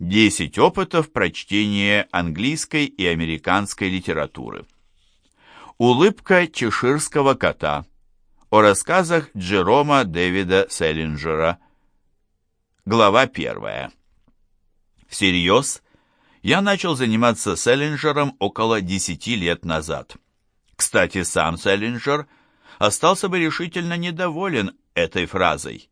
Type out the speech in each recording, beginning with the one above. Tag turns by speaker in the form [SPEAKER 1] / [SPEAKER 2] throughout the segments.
[SPEAKER 1] 10 опытов прочтения английской и американской литературы. Улыбка чеширского кота. О рассказах Джерома Дэвида Селлинджера. Глава первая. Всерьез, я начал заниматься Селлинджером около 10 лет назад. Кстати, сам Селлинджер остался бы решительно недоволен этой фразой.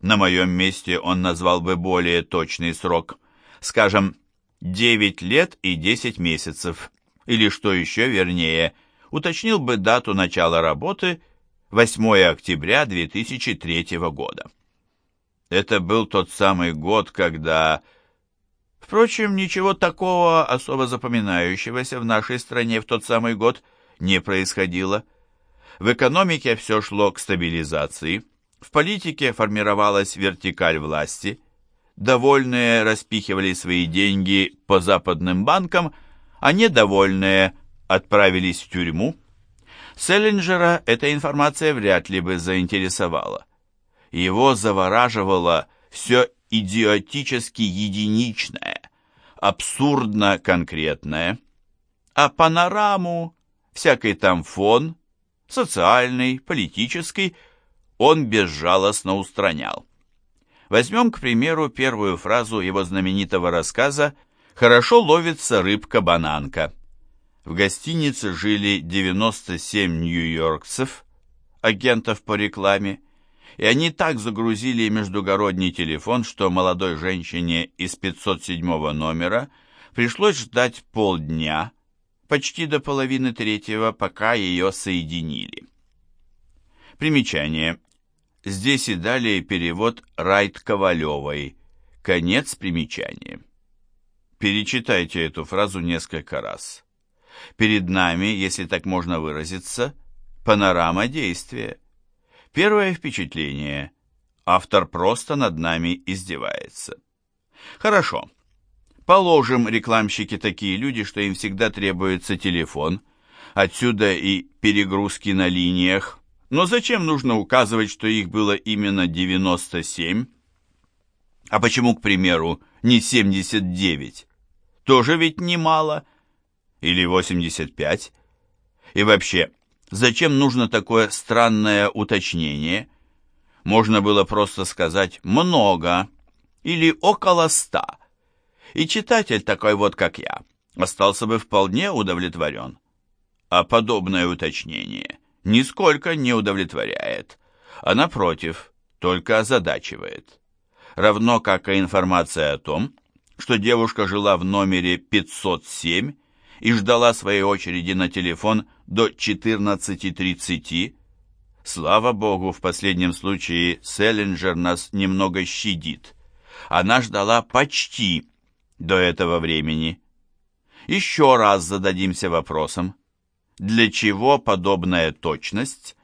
[SPEAKER 1] На моем месте он назвал бы более точный срок, скажем, 9 лет и 10 месяцев, или, что еще вернее, уточнил бы дату начала работы 8 октября 2003 года. Это был тот самый год, когда... Впрочем, ничего такого особо запоминающегося в нашей стране в тот самый год не происходило. В экономике все шло к стабилизации, в политике формировалась вертикаль власти, довольные распихивали свои деньги по западным банкам, а недовольные отправились в тюрьму. Селлинджера эта информация вряд ли бы заинтересовала. Его завораживало все идиотически единичное, абсурдно конкретное, а панораму всякий там фон, социальный, политический, он безжалостно устранял. Возьмем, к примеру, первую фразу его знаменитого рассказа «Хорошо ловится рыбка-бананка». В гостинице жили 97 нью-йоркцев, агентов по рекламе, и они так загрузили междугородний телефон, что молодой женщине из 507 номера пришлось ждать полдня, почти до половины третьего, пока ее соединили. Примечание. Здесь и далее перевод Райт Ковалевой. Конец примечания. Перечитайте эту фразу несколько раз. Перед нами, если так можно выразиться, панорама действия. Первое впечатление. Автор просто над нами издевается. Хорошо. Положим, рекламщики такие люди, что им всегда требуется телефон. Отсюда и перегрузки на линиях. Но зачем нужно указывать, что их было именно 97? А почему, к примеру, не 79? Тоже ведь немало. Или 85? И вообще, зачем нужно такое странное уточнение? Можно было просто сказать «много» или «около ста» и читатель такой вот, как я, остался бы вполне удовлетворен. А подобное уточнение нисколько не удовлетворяет, а напротив, только озадачивает. Равно как и информация о том, что девушка жила в номере 507 и ждала своей очереди на телефон до 14.30, Слава богу, в последнем случае Селлинджер нас немного щадит. Она ждала почти до этого времени. Еще раз зададимся вопросом, для чего подобная точность?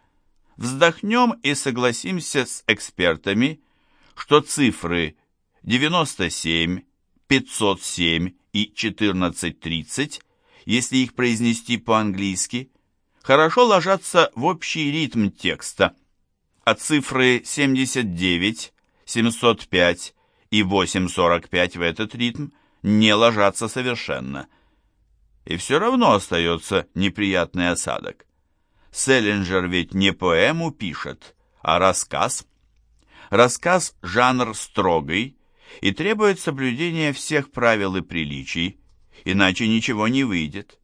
[SPEAKER 1] Вздохнем и согласимся с экспертами, что цифры 97, 507 и 1430, если их произнести по-английски, хорошо ложатся в общий ритм текста, а цифры 79, 705 и 845 в этот ритм не ложатся совершенно. И все равно остается неприятный осадок. Селлинджер ведь не поэму пишет, а рассказ. Рассказ – жанр строгий и требует соблюдения всех правил и приличий, иначе ничего не выйдет.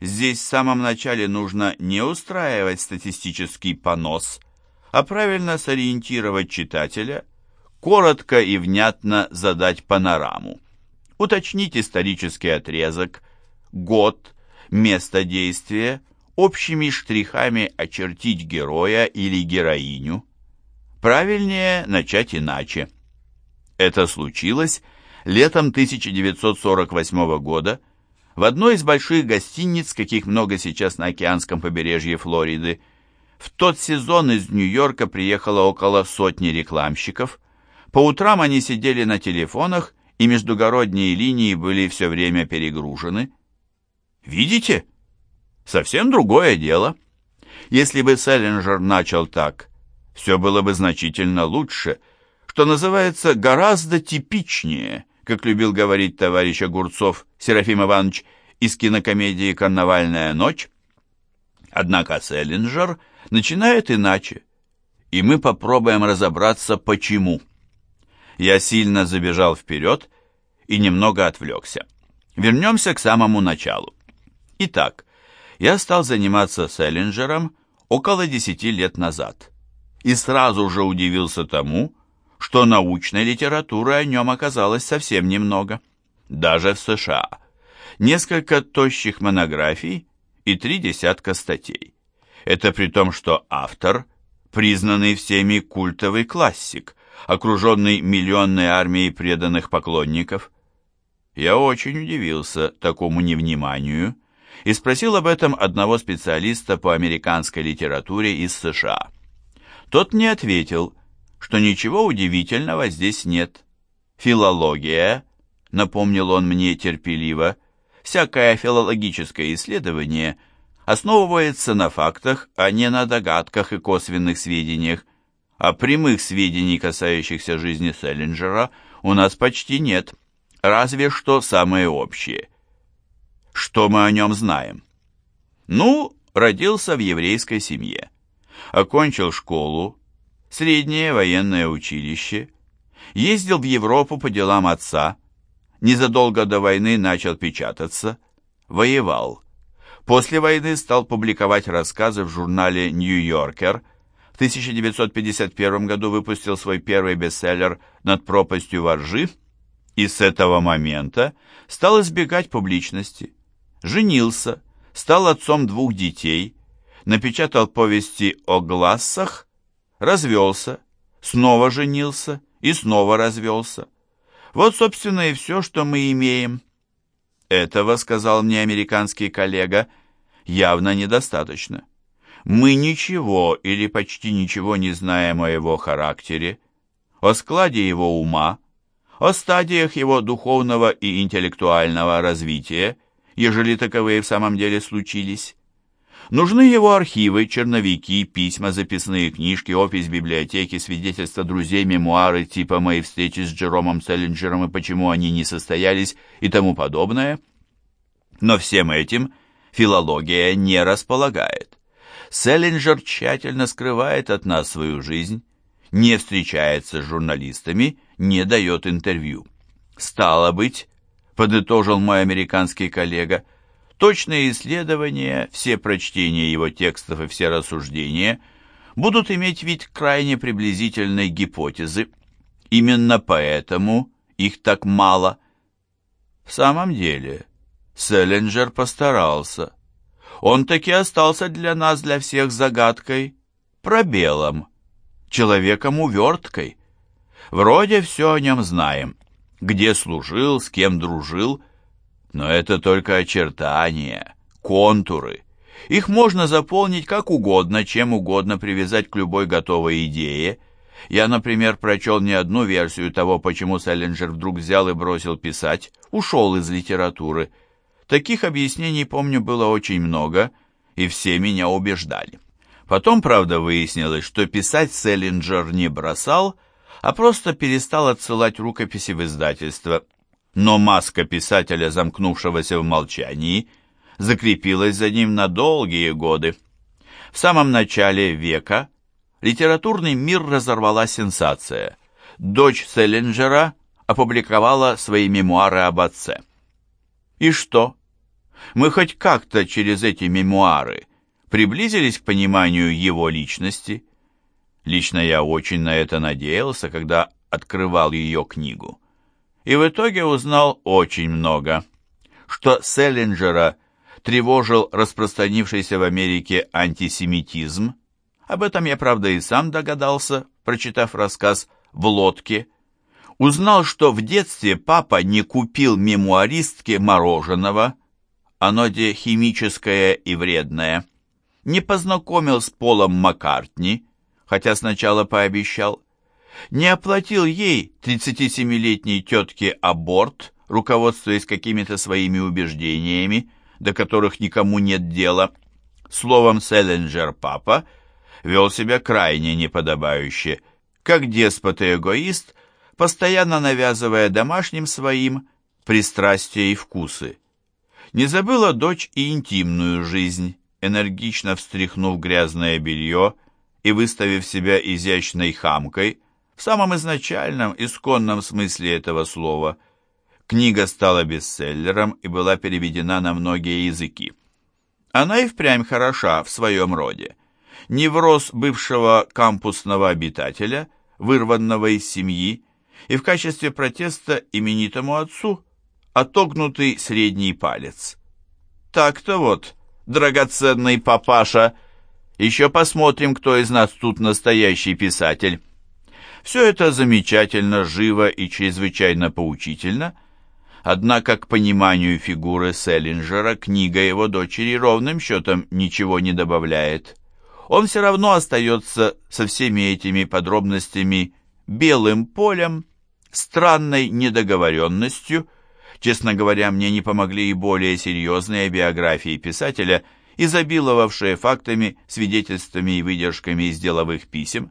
[SPEAKER 1] Здесь в самом начале нужно не устраивать статистический понос, а правильно сориентировать читателя, коротко и внятно задать панораму уточнить исторический отрезок, год, место действия, общими штрихами очертить героя или героиню. Правильнее начать иначе. Это случилось летом 1948 года в одной из больших гостиниц, каких много сейчас на океанском побережье Флориды. В тот сезон из Нью-Йорка приехало около сотни рекламщиков. По утрам они сидели на телефонах и междугородние линии были все время перегружены. Видите? Совсем другое дело. Если бы Селлинджер начал так, все было бы значительно лучше, что называется гораздо типичнее, как любил говорить товарищ Огурцов Серафим Иванович из кинокомедии «Карнавальная ночь». Однако Селлинджер начинает иначе, и мы попробуем разобраться, почему. Я сильно забежал вперед и немного отвлекся. Вернемся к самому началу. Итак, я стал заниматься Селлинджером около десяти лет назад и сразу же удивился тому, что научной литературы о нем оказалось совсем немного, даже в США. Несколько тощих монографий и три десятка статей. Это при том, что автор – признанный всеми культовый классик, окруженный миллионной армией преданных поклонников. Я очень удивился такому невниманию и спросил об этом одного специалиста по американской литературе из США. Тот мне ответил, что ничего удивительного здесь нет. Филология, напомнил он мне терпеливо, всякое филологическое исследование основывается на фактах, а не на догадках и косвенных сведениях, а прямых сведений, касающихся жизни Селлинджера, у нас почти нет, разве что самые общие. Что мы о нем знаем? Ну, родился в еврейской семье. Окончил школу, среднее военное училище, ездил в Европу по делам отца, незадолго до войны начал печататься, воевал. После войны стал публиковать рассказы в журнале «Нью-Йоркер», в 1951 году выпустил свой первый бестселлер «Над пропастью воржи» и с этого момента стал избегать публичности женился, стал отцом двух детей, напечатал повести о глассах, развелся, снова женился и снова развелся. Вот, собственно, и все, что мы имеем. Этого, сказал мне американский коллега, явно недостаточно. Мы ничего или почти ничего не знаем о его характере, о складе его ума, о стадиях его духовного и интеллектуального развития, ежели таковые в самом деле случились. Нужны его архивы, черновики, письма, записные книжки, опись библиотеки, свидетельства друзей, мемуары типа «Мои встречи с Джеромом Селлинджером и почему они не состоялись» и тому подобное. Но всем этим филология не располагает. Селлинджер тщательно скрывает от нас свою жизнь, не встречается с журналистами, не дает интервью. Стало быть, подытожил мой американский коллега. Точные исследования, все прочтения его текстов и все рассуждения будут иметь вид крайне приблизительной гипотезы. Именно поэтому их так мало. В самом деле, Селлинджер постарался. Он таки остался для нас, для всех загадкой, пробелом, человеком-уверткой. Вроде все о нем знаем где служил, с кем дружил, но это только очертания, контуры. Их можно заполнить как угодно, чем угодно привязать к любой готовой идее. Я, например, прочел не одну версию того, почему Селлинджер вдруг взял и бросил писать, ушел из литературы. Таких объяснений, помню, было очень много, и все меня убеждали. Потом, правда, выяснилось, что писать Селлинджер не бросал, а просто перестал отсылать рукописи в издательство. Но маска писателя, замкнувшегося в молчании, закрепилась за ним на долгие годы. В самом начале века литературный мир разорвала сенсация. Дочь Селлинджера опубликовала свои мемуары об отце. И что? Мы хоть как-то через эти мемуары приблизились к пониманию его личности? Лично я очень на это надеялся, когда открывал ее книгу. И в итоге узнал очень много. Что Селлинджера тревожил распространившийся в Америке антисемитизм. Об этом я, правда, и сам догадался, прочитав рассказ «В лодке». Узнал, что в детстве папа не купил мемуаристке мороженого, оно де химическое и вредное, не познакомил с Полом Маккартни, хотя сначала пообещал, не оплатил ей, 37-летней тетке, аборт, руководствуясь какими-то своими убеждениями, до которых никому нет дела. Словом, Селлинджер папа вел себя крайне неподобающе, как деспот и эгоист, постоянно навязывая домашним своим пристрастия и вкусы. Не забыла дочь и интимную жизнь, энергично встряхнув грязное белье и выставив себя изящной хамкой в самом изначальном, исконном смысле этого слова. Книга стала бестселлером и была переведена на многие языки. Она и впрямь хороша в своем роде. Невроз бывшего кампусного обитателя, вырванного из семьи, и в качестве протеста именитому отцу отогнутый средний палец. Так-то вот, драгоценный папаша, еще посмотрим, кто из нас тут настоящий писатель. Все это замечательно, живо и чрезвычайно поучительно, однако к пониманию фигуры Селлинджера книга его дочери ровным счетом ничего не добавляет. Он все равно остается со всеми этими подробностями белым полем, странной недоговоренностью. Честно говоря, мне не помогли и более серьезные биографии писателя, изобиловавшие фактами, свидетельствами и выдержками из деловых писем.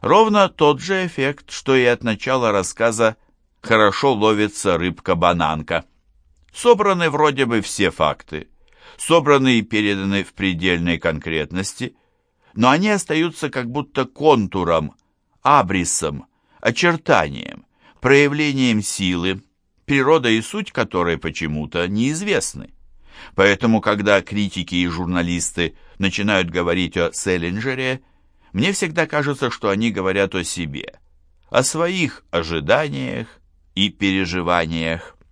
[SPEAKER 1] Ровно тот же эффект, что и от начала рассказа «Хорошо ловится рыбка-бананка». Собраны вроде бы все факты, собраны и переданы в предельной конкретности, но они остаются как будто контуром, абрисом, очертанием, проявлением силы, природа и суть которой почему-то неизвестны. Поэтому, когда критики и журналисты начинают говорить о Селлинджере, мне всегда кажется, что они говорят о себе, о своих ожиданиях и переживаниях.